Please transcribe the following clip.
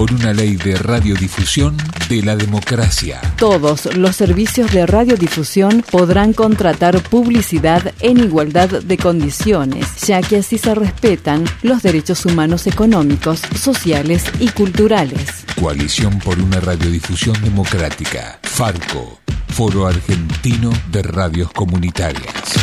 por una ley de radiodifusión de la democracia. Todos los servicios de radiodifusión podrán contratar publicidad en igualdad de condiciones, ya que así se respetan los derechos humanos económicos, sociales y culturales. Coalición por una radiodifusión democrática. Farco, Foro Argentino de Radios Comunitarias.